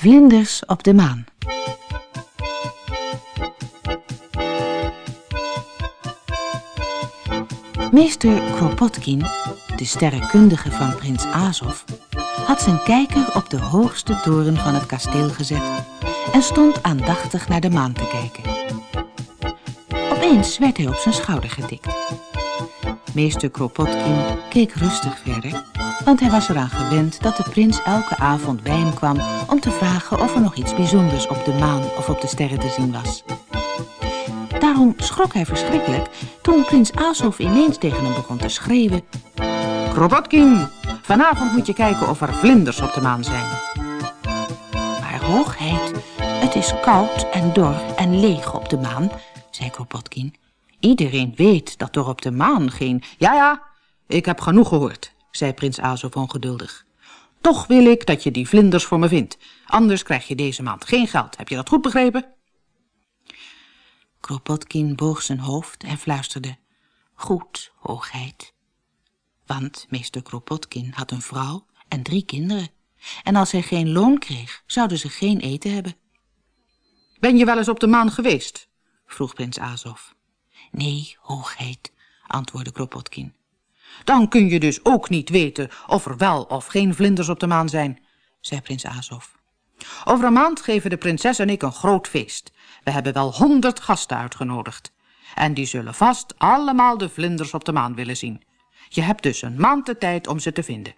Vlinders op de maan. Meester Kropotkin, de sterrenkundige van prins Azov, had zijn kijker op de hoogste toren van het kasteel gezet en stond aandachtig naar de maan te kijken. Opeens werd hij op zijn schouder getikt. Meester Kropotkin keek rustig verder, want hij was eraan gewend dat de prins elke avond bij hem kwam om te vragen of er nog iets bijzonders op de maan of op de sterren te zien was. Daarom schrok hij verschrikkelijk toen prins Azov ineens tegen hem begon te schreeuwen. Kropotkin, vanavond moet je kijken of er vlinders op de maan zijn. Maar hoogheid, het is koud en dor en leeg op de maan, zei Kropotkin. Iedereen weet dat er op de maan geen... Ja, ja, ik heb genoeg gehoord, zei prins Azov ongeduldig. Toch wil ik dat je die vlinders voor me vindt. Anders krijg je deze maand geen geld. Heb je dat goed begrepen? Kropotkin boog zijn hoofd en fluisterde. Goed, hoogheid. Want meester Kropotkin had een vrouw en drie kinderen. En als hij geen loon kreeg, zouden ze geen eten hebben. Ben je wel eens op de maan geweest? vroeg prins Azov. Nee, hoogheid, antwoordde Kropotkin. Dan kun je dus ook niet weten of er wel of geen vlinders op de maan zijn, zei prins Azov. Over een maand geven de prinses en ik een groot feest. We hebben wel honderd gasten uitgenodigd. En die zullen vast allemaal de vlinders op de maan willen zien. Je hebt dus een maand de tijd om ze te vinden.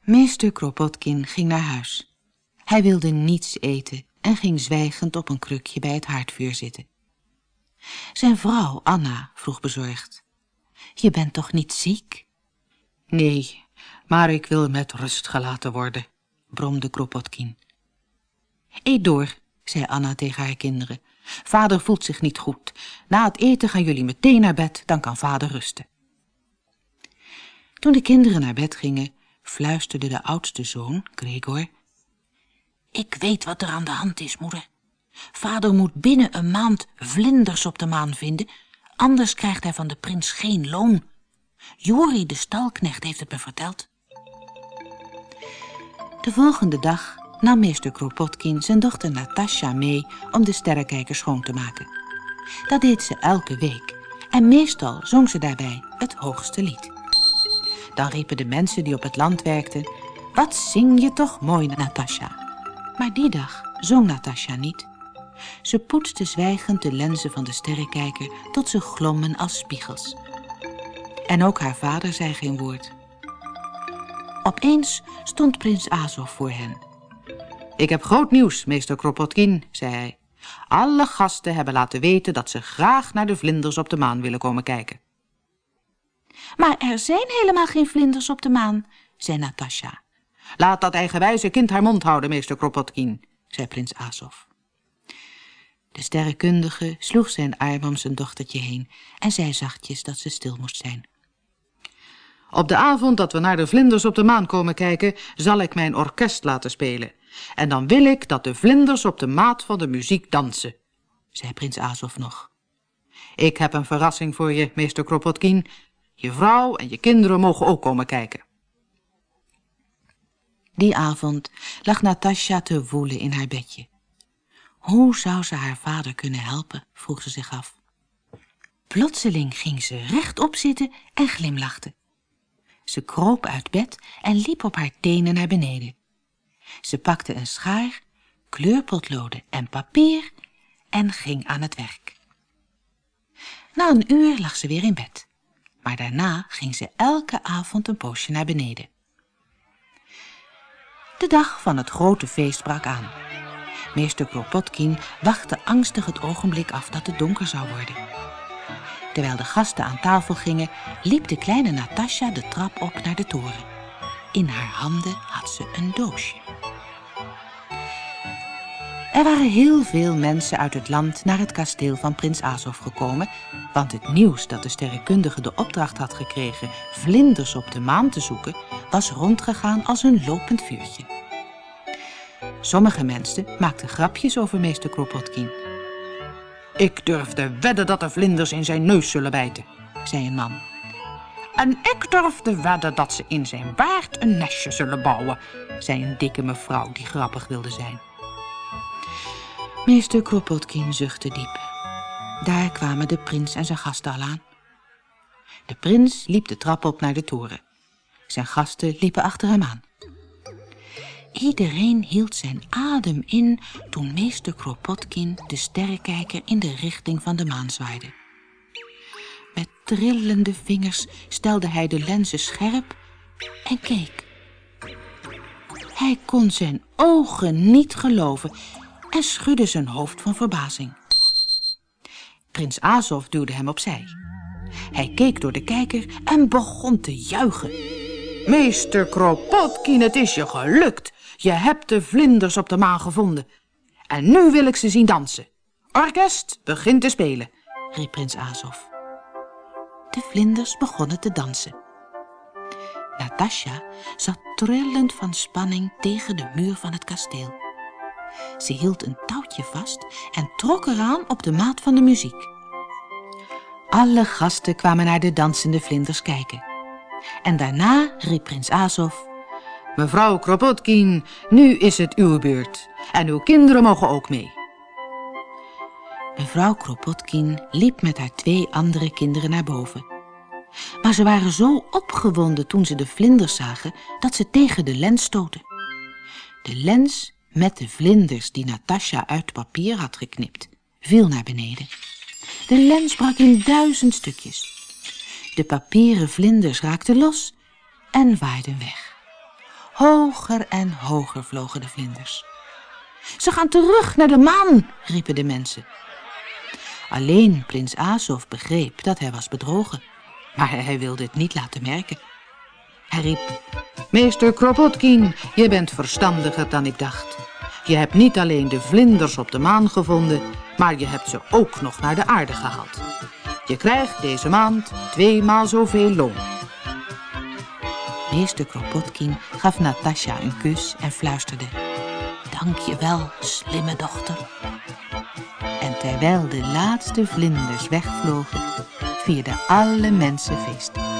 Meester Kropotkin ging naar huis. Hij wilde niets eten en ging zwijgend op een krukje bij het haardvuur zitten. Zijn vrouw, Anna, vroeg bezorgd. Je bent toch niet ziek? Nee, maar ik wil met rust gelaten worden, bromde Kropotkin. Eet door, zei Anna tegen haar kinderen. Vader voelt zich niet goed. Na het eten gaan jullie meteen naar bed, dan kan vader rusten. Toen de kinderen naar bed gingen, fluisterde de oudste zoon, Gregor... Ik weet wat er aan de hand is, moeder. Vader moet binnen een maand vlinders op de maan vinden, anders krijgt hij van de prins geen loon. Jori, de stalknecht, heeft het me verteld. De volgende dag nam meester Kropotkin zijn dochter Natasja mee om de sterrenkijker schoon te maken. Dat deed ze elke week en meestal zong ze daarbij het hoogste lied. Dan riepen de mensen die op het land werkten, wat zing je toch mooi, Natasja. Maar die dag zong Natasja niet. Ze poetste zwijgend de lenzen van de sterrenkijker tot ze glommen als spiegels. En ook haar vader zei geen woord. Opeens stond prins Azov voor hen. Ik heb groot nieuws, meester Kropotkin, zei hij. Alle gasten hebben laten weten dat ze graag naar de vlinders op de maan willen komen kijken. Maar er zijn helemaal geen vlinders op de maan, zei Natasja. Laat dat eigenwijze kind haar mond houden, meester Kropotkin, zei prins Azov. De sterrenkundige sloeg zijn arm om zijn dochtertje heen en zei zachtjes dat ze stil moest zijn. Op de avond dat we naar de vlinders op de maan komen kijken, zal ik mijn orkest laten spelen. En dan wil ik dat de vlinders op de maat van de muziek dansen, zei prins Azov nog. Ik heb een verrassing voor je, meester Kropotkin. Je vrouw en je kinderen mogen ook komen kijken. Die avond lag Natasja te woelen in haar bedje. Hoe zou ze haar vader kunnen helpen, vroeg ze zich af. Plotseling ging ze rechtop zitten en glimlachte. Ze kroop uit bed en liep op haar tenen naar beneden. Ze pakte een schaar, kleurpotloden en papier en ging aan het werk. Na een uur lag ze weer in bed, maar daarna ging ze elke avond een poosje naar beneden. De dag van het grote feest brak aan. Meester Kropotkin wachtte angstig het ogenblik af dat het donker zou worden. Terwijl de gasten aan tafel gingen, liep de kleine Natasja de trap op naar de toren. In haar handen had ze een doosje. Er waren heel veel mensen uit het land naar het kasteel van prins Azov gekomen, want het nieuws dat de sterrenkundige de opdracht had gekregen vlinders op de maan te zoeken, was rondgegaan als een lopend vuurtje. Sommige mensen maakten grapjes over meester Kropotkin. Ik durf te wedden dat de vlinders in zijn neus zullen bijten, zei een man. En ik durf te wedden dat ze in zijn baard een nestje zullen bouwen, zei een dikke mevrouw die grappig wilde zijn. Meester Kropotkin zuchtte diep. Daar kwamen de prins en zijn gasten al aan. De prins liep de trap op naar de toren. Zijn gasten liepen achter hem aan. Iedereen hield zijn adem in toen meester Kropotkin de sterrenkijker in de richting van de maan zwaaide. Met trillende vingers stelde hij de lenzen scherp en keek. Hij kon zijn ogen niet geloven en schudde zijn hoofd van verbazing. Prins Azov duwde hem opzij. Hij keek door de kijker en begon te juichen. Meester Kropotkin, het is je gelukt. Je hebt de vlinders op de maan gevonden. En nu wil ik ze zien dansen. Orkest, begint te spelen, riep prins Azov. De vlinders begonnen te dansen. Natasja zat trillend van spanning tegen de muur van het kasteel. Ze hield een touwtje vast en trok eraan op de maat van de muziek. Alle gasten kwamen naar de dansende vlinders kijken. En daarna riep prins Azov... Mevrouw Kropotkin, nu is het uw beurt. En uw kinderen mogen ook mee. Mevrouw Kropotkin liep met haar twee andere kinderen naar boven. Maar ze waren zo opgewonden toen ze de vlinders zagen... dat ze tegen de lens stoten. De lens met de vlinders die Natasja uit papier had geknipt, viel naar beneden. De lens brak in duizend stukjes. De papieren vlinders raakten los en waaiden weg. Hoger en hoger vlogen de vlinders. Ze gaan terug naar de maan, riepen de mensen. Alleen prins Azov begreep dat hij was bedrogen, maar hij wilde het niet laten merken. Hij riep, Meester Kropotkin, je bent verstandiger dan ik dacht. Je hebt niet alleen de vlinders op de maan gevonden, maar je hebt ze ook nog naar de aarde gehaald. Je krijgt deze maand tweemaal zoveel loon. Meester Kropotkin gaf Natasja een kus en fluisterde. Dank je wel, slimme dochter. En terwijl de laatste vlinders wegvlogen, vierden alle mensen feest.